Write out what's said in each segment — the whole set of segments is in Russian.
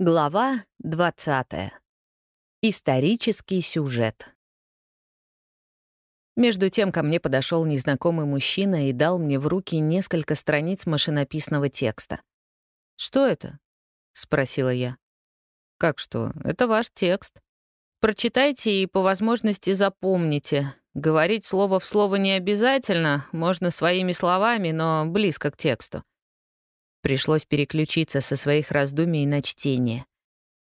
Глава 20. Исторический сюжет. Между тем ко мне подошел незнакомый мужчина и дал мне в руки несколько страниц машинописного текста. «Что это?» — спросила я. «Как что? Это ваш текст. Прочитайте и по возможности запомните. Говорить слово в слово не обязательно, можно своими словами, но близко к тексту. Пришлось переключиться со своих раздумий на чтение.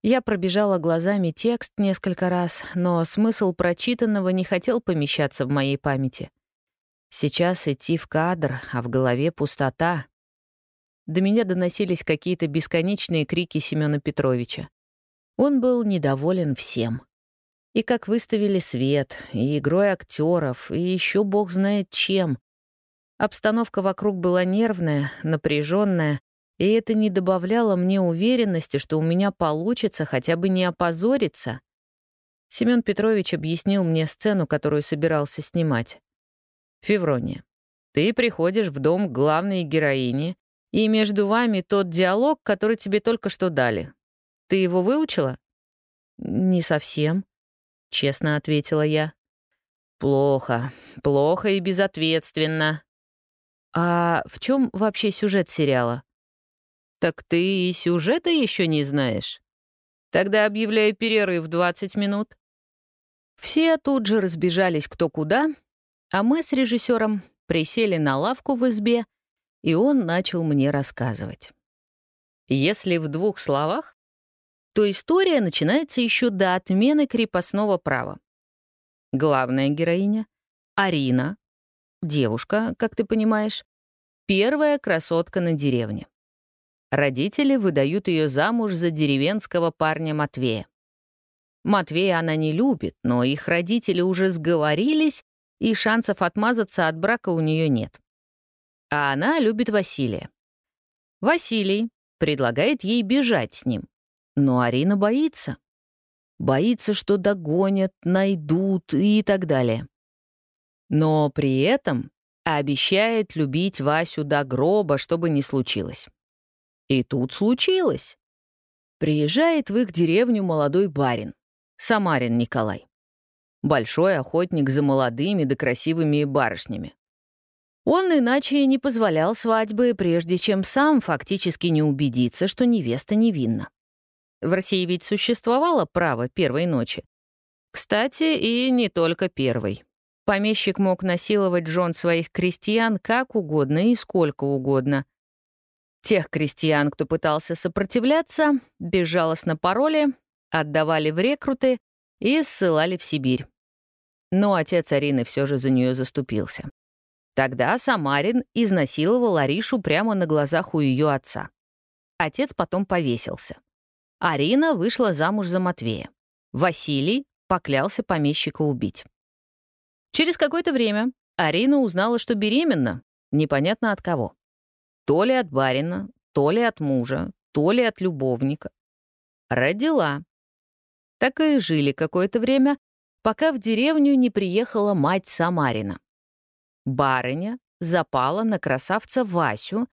Я пробежала глазами текст несколько раз, но смысл прочитанного не хотел помещаться в моей памяти. Сейчас идти в кадр, а в голове пустота. До меня доносились какие-то бесконечные крики Семёна Петровича. Он был недоволен всем. И как выставили свет, и игрой актеров, и еще бог знает чем. Обстановка вокруг была нервная, напряженная, и это не добавляло мне уверенности, что у меня получится хотя бы не опозориться. Семён Петрович объяснил мне сцену, которую собирался снимать. «Феврония, ты приходишь в дом главной героини, и между вами тот диалог, который тебе только что дали. Ты его выучила?» «Не совсем», — честно ответила я. «Плохо, плохо и безответственно», а в чем вообще сюжет сериала? Так ты и сюжета еще не знаешь? Тогда объявляю перерыв 20 минут. Все тут же разбежались кто куда, а мы с режиссером присели на лавку в избе, и он начал мне рассказывать. Если в двух словах, то история начинается еще до отмены крепостного права. Главная героиня — Арина, Девушка, как ты понимаешь, первая красотка на деревне. Родители выдают ее замуж за деревенского парня Матвея. Матвея она не любит, но их родители уже сговорились, и шансов отмазаться от брака у нее нет. А она любит Василия. Василий предлагает ей бежать с ним, но Арина боится. Боится, что догонят, найдут и так далее. Но при этом обещает любить Васю до гроба, чтобы не случилось. И тут случилось. Приезжает в их деревню молодой барин, Самарин Николай. Большой охотник за молодыми да красивыми барышнями. Он иначе не позволял свадьбы, прежде чем сам фактически не убедится, что невеста невинна. В России ведь существовало право первой ночи. Кстати, и не только первой. Помещик мог насиловать жен своих крестьян как угодно и сколько угодно. Тех крестьян, кто пытался сопротивляться, безжалостно пароли, отдавали в рекруты и ссылали в Сибирь. Но отец Арины все же за нее заступился. Тогда Самарин изнасиловал Аришу прямо на глазах у ее отца. Отец потом повесился. Арина вышла замуж за Матвея. Василий поклялся помещика убить. Через какое-то время Арина узнала, что беременна, непонятно от кого. То ли от барина, то ли от мужа, то ли от любовника. Родила. Так и жили какое-то время, пока в деревню не приехала мать Самарина. Барыня запала на красавца Васю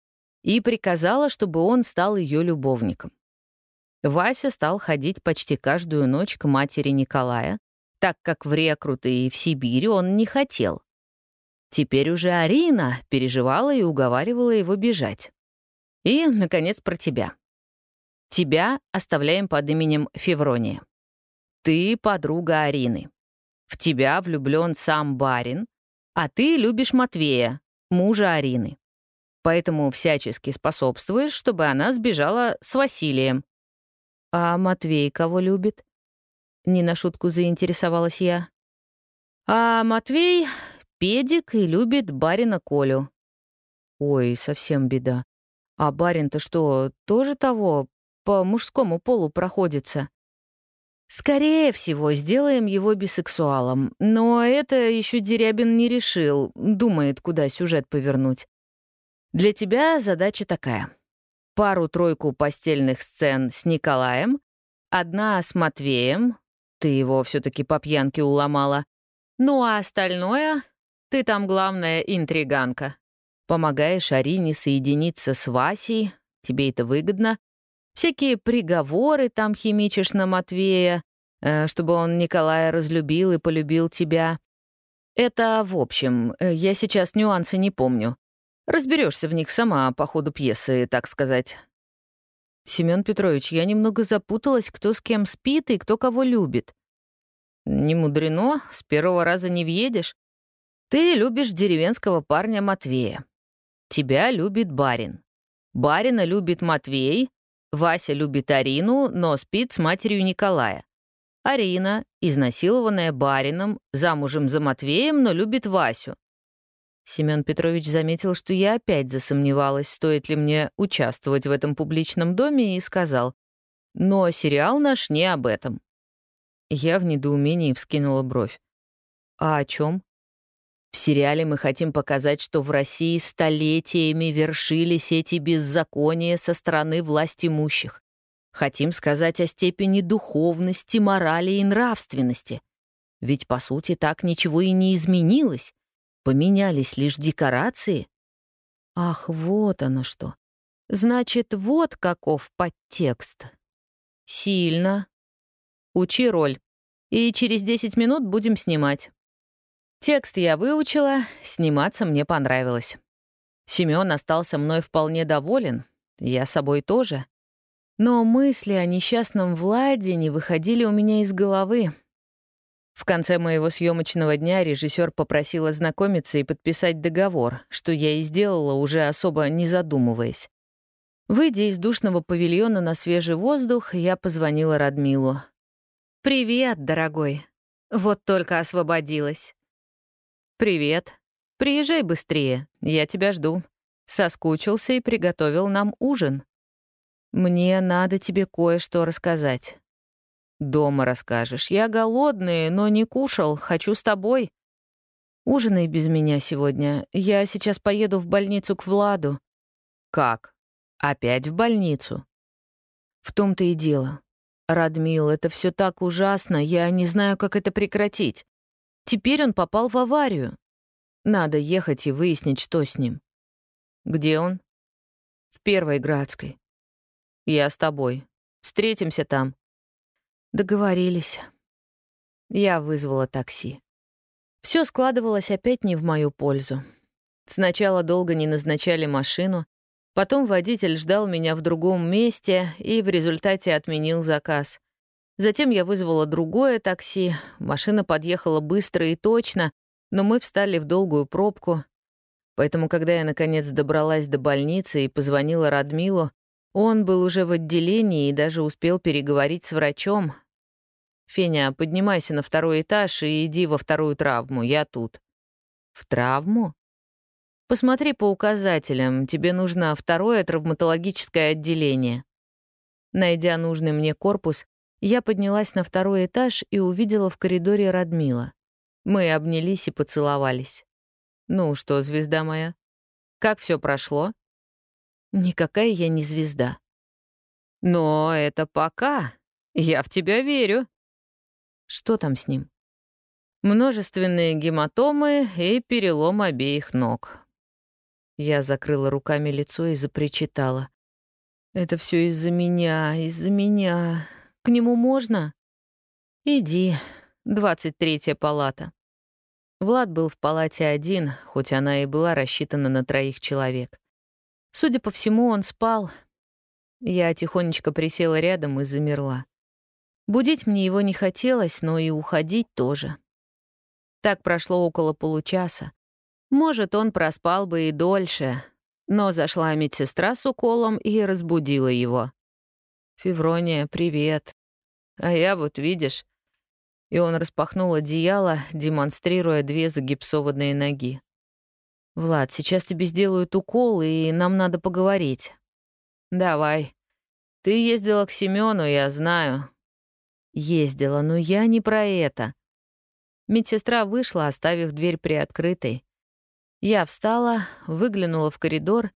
и приказала, чтобы он стал ее любовником. Вася стал ходить почти каждую ночь к матери Николая, так как в рекруты и в Сибирь он не хотел. Теперь уже Арина переживала и уговаривала его бежать. И, наконец, про тебя. Тебя оставляем под именем Феврония. Ты подруга Арины. В тебя влюблен сам барин, а ты любишь Матвея, мужа Арины. Поэтому всячески способствуешь, чтобы она сбежала с Василием. А Матвей кого любит? Не на шутку заинтересовалась я. А Матвей — педик и любит барина Колю. Ой, совсем беда. А барин-то что, тоже того, по мужскому полу проходится? Скорее всего, сделаем его бисексуалом. Но это еще Дерябин не решил, думает, куда сюжет повернуть. Для тебя задача такая. Пару-тройку постельных сцен с Николаем, одна с Матвеем, ты его все таки по пьянке уломала. Ну а остальное — ты там главная интриганка. Помогаешь Арине соединиться с Васей, тебе это выгодно. Всякие приговоры там химичишь на Матвея, э, чтобы он Николая разлюбил и полюбил тебя. Это в общем, э, я сейчас нюансы не помню. Разберешься в них сама по ходу пьесы, так сказать. Семен Петрович, я немного запуталась, кто с кем спит и кто кого любит. Не мудрено, с первого раза не въедешь. Ты любишь деревенского парня Матвея. Тебя любит барин. Барина любит Матвей, Вася любит Арину, но спит с матерью Николая. Арина, изнасилованная барином, замужем за Матвеем, но любит Васю. Семен Петрович заметил, что я опять засомневалась, стоит ли мне участвовать в этом публичном доме, и сказал, «Но сериал наш не об этом». Я в недоумении вскинула бровь. «А о чем? В сериале мы хотим показать, что в России столетиями вершились эти беззакония со стороны власть имущих. Хотим сказать о степени духовности, морали и нравственности. Ведь, по сути, так ничего и не изменилось. Поменялись лишь декорации. Ах, вот оно что. Значит, вот каков подтекст. Сильно. Учи роль. И через 10 минут будем снимать. Текст я выучила, сниматься мне понравилось. Семён остался мной вполне доволен, я собой тоже. Но мысли о несчастном Владе не выходили у меня из головы. В конце моего съемочного дня режиссер попросил ознакомиться и подписать договор, что я и сделала, уже особо не задумываясь. Выйдя из душного павильона на свежий воздух, я позвонила Радмилу. «Привет, дорогой. Вот только освободилась». «Привет. Приезжай быстрее, я тебя жду». Соскучился и приготовил нам ужин. «Мне надо тебе кое-что рассказать». «Дома расскажешь. Я голодный, но не кушал. Хочу с тобой». «Ужинай без меня сегодня. Я сейчас поеду в больницу к Владу». «Как? Опять в больницу?» «В том-то и дело. Радмил, это все так ужасно. Я не знаю, как это прекратить. Теперь он попал в аварию. Надо ехать и выяснить, что с ним». «Где он?» «В Первой Градской. Я с тобой. Встретимся там. Договорились. Я вызвала такси. Все складывалось опять не в мою пользу. Сначала долго не назначали машину, потом водитель ждал меня в другом месте и в результате отменил заказ. Затем я вызвала другое такси, машина подъехала быстро и точно, но мы встали в долгую пробку. Поэтому, когда я наконец добралась до больницы и позвонила Радмилу, он был уже в отделении и даже успел переговорить с врачом. «Феня, поднимайся на второй этаж и иди во вторую травму, я тут». «В травму?» «Посмотри по указателям, тебе нужно второе травматологическое отделение». Найдя нужный мне корпус, я поднялась на второй этаж и увидела в коридоре Радмила. Мы обнялись и поцеловались. «Ну что, звезда моя, как все прошло?» Никакая я не звезда. Но это пока. Я в тебя верю. Что там с ним? Множественные гематомы и перелом обеих ног. Я закрыла руками лицо и запричитала. Это все из-за меня, из-за меня. К нему можно? Иди, двадцать третья палата. Влад был в палате один, хоть она и была рассчитана на троих человек. Судя по всему, он спал. Я тихонечко присела рядом и замерла. Будить мне его не хотелось, но и уходить тоже. Так прошло около получаса. Может, он проспал бы и дольше, но зашла медсестра с уколом и разбудила его. «Феврония, привет. А я вот, видишь...» И он распахнул одеяло, демонстрируя две загипсованные ноги. «Влад, сейчас тебе сделают укол, и нам надо поговорить». «Давай. Ты ездила к Семену, я знаю». «Ездила, но я не про это». Медсестра вышла, оставив дверь приоткрытой. Я встала, выглянула в коридор,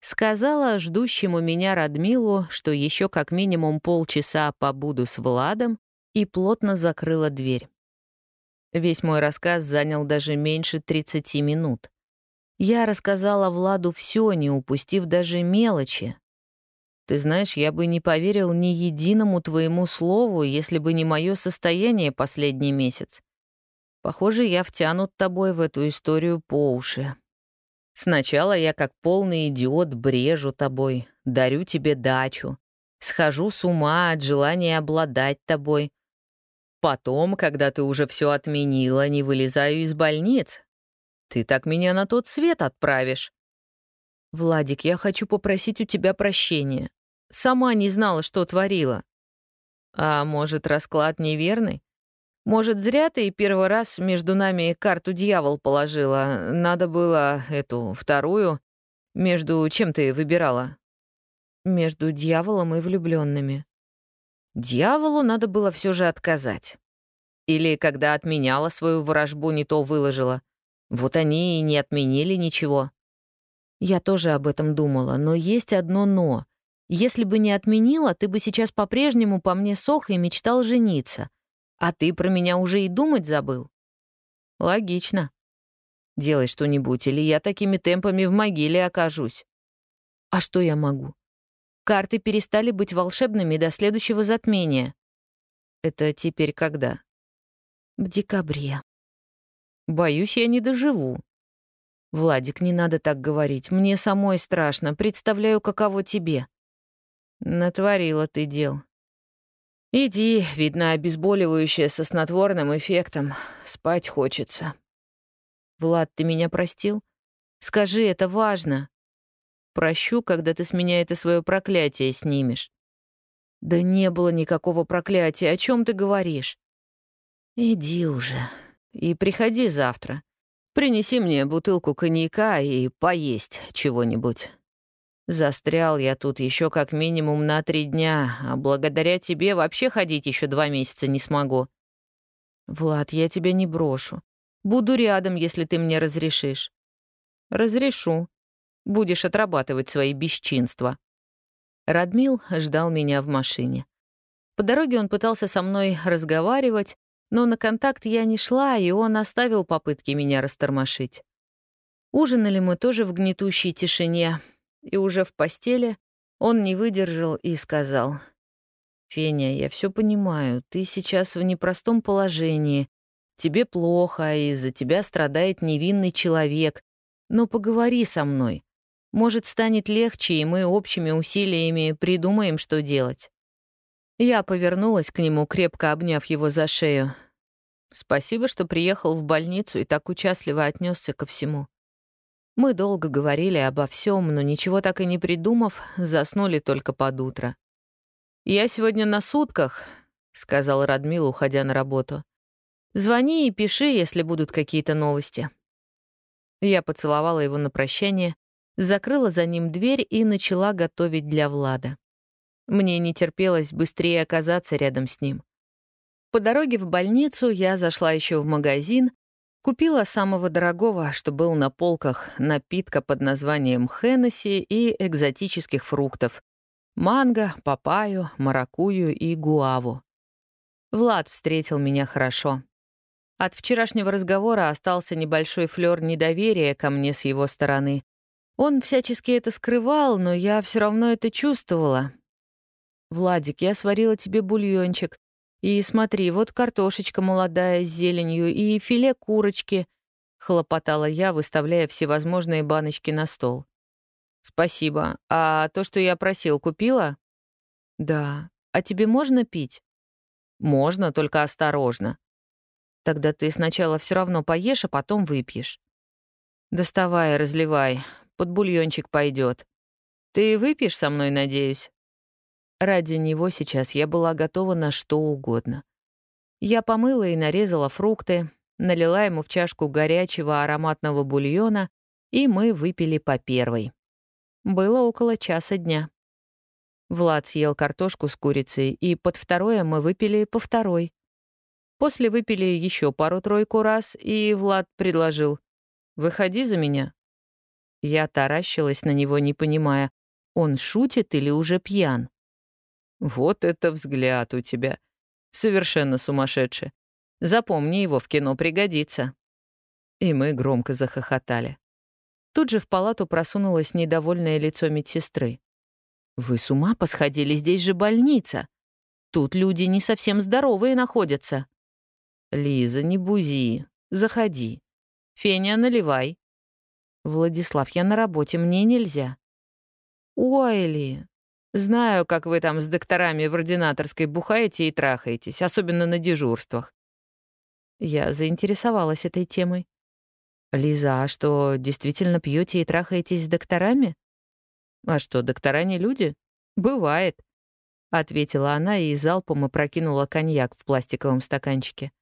сказала ждущему меня Радмилу, что еще как минимум полчаса побуду с Владом, и плотно закрыла дверь. Весь мой рассказ занял даже меньше 30 минут. Я рассказала Владу все, не упустив даже мелочи. Ты знаешь, я бы не поверил ни единому твоему слову, если бы не мое состояние последний месяц. Похоже, я втянут тобой в эту историю по уши. Сначала я как полный идиот брежу тобой, дарю тебе дачу, схожу с ума от желания обладать тобой. Потом, когда ты уже все отменила, не вылезаю из больниц. Ты так меня на тот свет отправишь. Владик, я хочу попросить у тебя прощения. Сама не знала, что творила. А может, расклад неверный? Может, зря ты первый раз между нами карту дьявол положила. Надо было эту, вторую. Между чем ты выбирала? Между дьяволом и влюбленными. Дьяволу надо было все же отказать. Или когда отменяла свою ворожбу, не то выложила. Вот они и не отменили ничего. Я тоже об этом думала, но есть одно «но». Если бы не отменила, ты бы сейчас по-прежнему по мне сох и мечтал жениться. А ты про меня уже и думать забыл. Логично. Делай что-нибудь, или я такими темпами в могиле окажусь. А что я могу? Карты перестали быть волшебными до следующего затмения. Это теперь когда? В декабре. Боюсь, я не доживу. Владик, не надо так говорить. Мне самой страшно. Представляю, каково тебе. Натворила ты дел. Иди, видно, обезболивающее со снотворным эффектом. Спать хочется. Влад, ты меня простил? Скажи, это важно. Прощу, когда ты с меня это свое проклятие снимешь. Да не было никакого проклятия. О чем ты говоришь? Иди уже. И приходи завтра. Принеси мне бутылку коньяка и поесть чего-нибудь. Застрял я тут еще как минимум на три дня, а благодаря тебе вообще ходить еще два месяца не смогу. Влад, я тебя не брошу. Буду рядом, если ты мне разрешишь. Разрешу. Будешь отрабатывать свои бесчинства. Радмил ждал меня в машине. По дороге он пытался со мной разговаривать, но на контакт я не шла, и он оставил попытки меня растормошить. Ужинали мы тоже в гнетущей тишине, и уже в постели он не выдержал и сказал, «Феня, я все понимаю, ты сейчас в непростом положении, тебе плохо, из-за тебя страдает невинный человек, но поговори со мной. Может, станет легче, и мы общими усилиями придумаем, что делать». Я повернулась к нему, крепко обняв его за шею. «Спасибо, что приехал в больницу и так участливо отнесся ко всему. Мы долго говорили обо всем, но ничего так и не придумав, заснули только под утро. «Я сегодня на сутках», — сказал Радмил, уходя на работу. «Звони и пиши, если будут какие-то новости». Я поцеловала его на прощание, закрыла за ним дверь и начала готовить для Влада. Мне не терпелось быстрее оказаться рядом с ним. По дороге в больницу я зашла еще в магазин, Купила самого дорогого, что был на полках, напитка под названием Хеннесси и экзотических фруктов. Манго, папайю, маракую и гуаву. Влад встретил меня хорошо. От вчерашнего разговора остался небольшой флёр недоверия ко мне с его стороны. Он всячески это скрывал, но я все равно это чувствовала. «Владик, я сварила тебе бульончик. И смотри, вот картошечка молодая с зеленью и филе курочки», — хлопотала я, выставляя всевозможные баночки на стол. «Спасибо. А то, что я просил, купила?» «Да. А тебе можно пить?» «Можно, только осторожно. Тогда ты сначала все равно поешь, а потом выпьешь». «Доставай, разливай. Под бульончик пойдет. Ты выпьешь со мной, надеюсь?» Ради него сейчас я была готова на что угодно. Я помыла и нарезала фрукты, налила ему в чашку горячего ароматного бульона, и мы выпили по первой. Было около часа дня. Влад съел картошку с курицей, и под второе мы выпили по второй. После выпили еще пару-тройку раз, и Влад предложил «Выходи за меня». Я таращилась на него, не понимая, он шутит или уже пьян. Вот это взгляд у тебя. Совершенно сумасшедший. Запомни его, в кино пригодится. И мы громко захохотали. Тут же в палату просунулось недовольное лицо медсестры. «Вы с ума посходили, здесь же больница. Тут люди не совсем здоровые находятся». «Лиза, не бузи. Заходи. Феня, наливай». «Владислав, я на работе, мне нельзя». «Ой, Ли, знаю, как вы там с докторами в ординаторской бухаете и трахаетесь, особенно на дежурствах». Я заинтересовалась этой темой. «Лиза, а что, действительно пьете и трахаетесь с докторами?» «А что, доктора не люди?» «Бывает», — ответила она и залпом опрокинула коньяк в пластиковом стаканчике.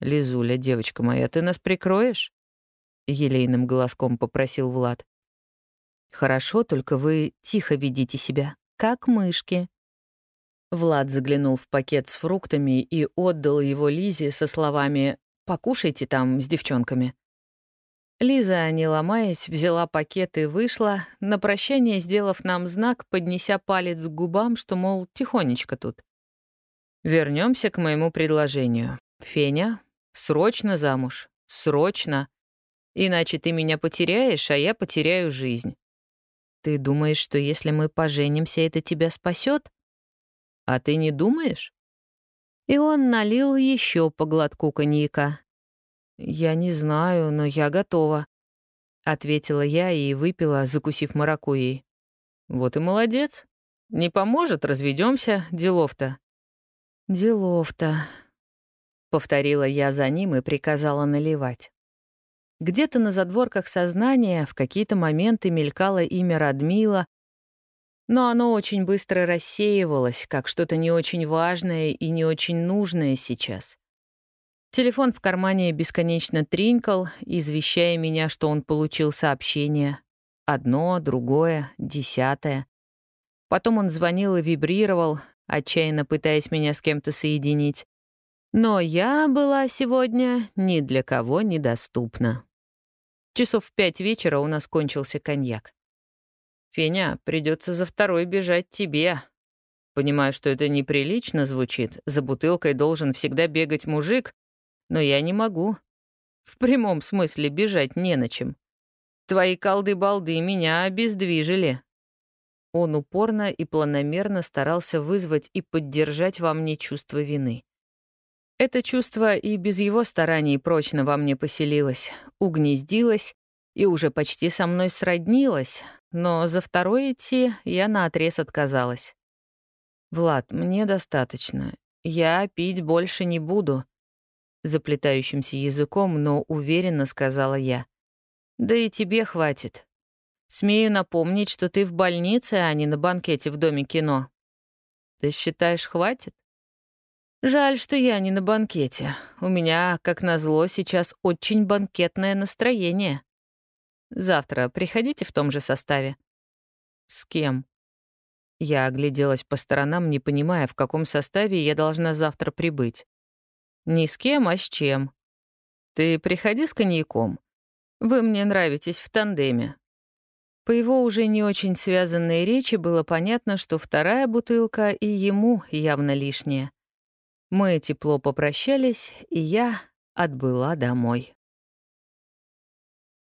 «Лизуля, девочка моя, ты нас прикроешь?» — елейным голоском попросил Влад. «Хорошо, только вы тихо ведите себя, как мышки». Влад заглянул в пакет с фруктами и отдал его Лизе со словами «Покушайте там с девчонками». Лиза, не ломаясь, взяла пакет и вышла, на прощание сделав нам знак, поднеся палец к губам, что, мол, тихонечко тут. Вернемся к моему предложению. Феня, срочно замуж. Срочно. Иначе ты меня потеряешь, а я потеряю жизнь. Ты думаешь, что если мы поженимся, это тебя спасет? А ты не думаешь? И он налил еще по глотку коньяка. «Я не знаю, но я готова», — ответила я и выпила, закусив маракуйей. «Вот и молодец. Не поможет, разведемся, делов-то». «Делов-то», — повторила я за ним и приказала наливать. Где-то на задворках сознания в какие-то моменты мелькало имя Радмила, но оно очень быстро рассеивалось, как что-то не очень важное и не очень нужное сейчас. Телефон в кармане бесконечно тринкал, извещая меня, что он получил сообщение. Одно, другое, десятое. Потом он звонил и вибрировал, отчаянно пытаясь меня с кем-то соединить. Но я была сегодня ни для кого недоступна. Часов в пять вечера у нас кончился коньяк. «Феня, придется за второй бежать тебе». Понимаю, что это неприлично звучит. За бутылкой должен всегда бегать мужик, но я не могу. В прямом смысле бежать не на чем. Твои колды-балды меня обездвижили». Он упорно и планомерно старался вызвать и поддержать во мне чувство вины. Это чувство и без его стараний прочно во мне поселилось, угнездилось и уже почти со мной сроднилось, но за второй идти я наотрез отказалась. «Влад, мне достаточно. Я пить больше не буду», заплетающимся языком, но уверенно сказала я. «Да и тебе хватит. Смею напомнить, что ты в больнице, а не на банкете в Доме кино. Ты считаешь, хватит? Жаль, что я не на банкете. У меня, как назло, сейчас очень банкетное настроение. Завтра приходите в том же составе. С кем? Я огляделась по сторонам, не понимая, в каком составе я должна завтра прибыть. Не с кем, а с чем. Ты приходи с коньяком. Вы мне нравитесь в тандеме». По его уже не очень связанной речи было понятно, что вторая бутылка и ему явно лишняя. Мы тепло попрощались, и я отбыла домой.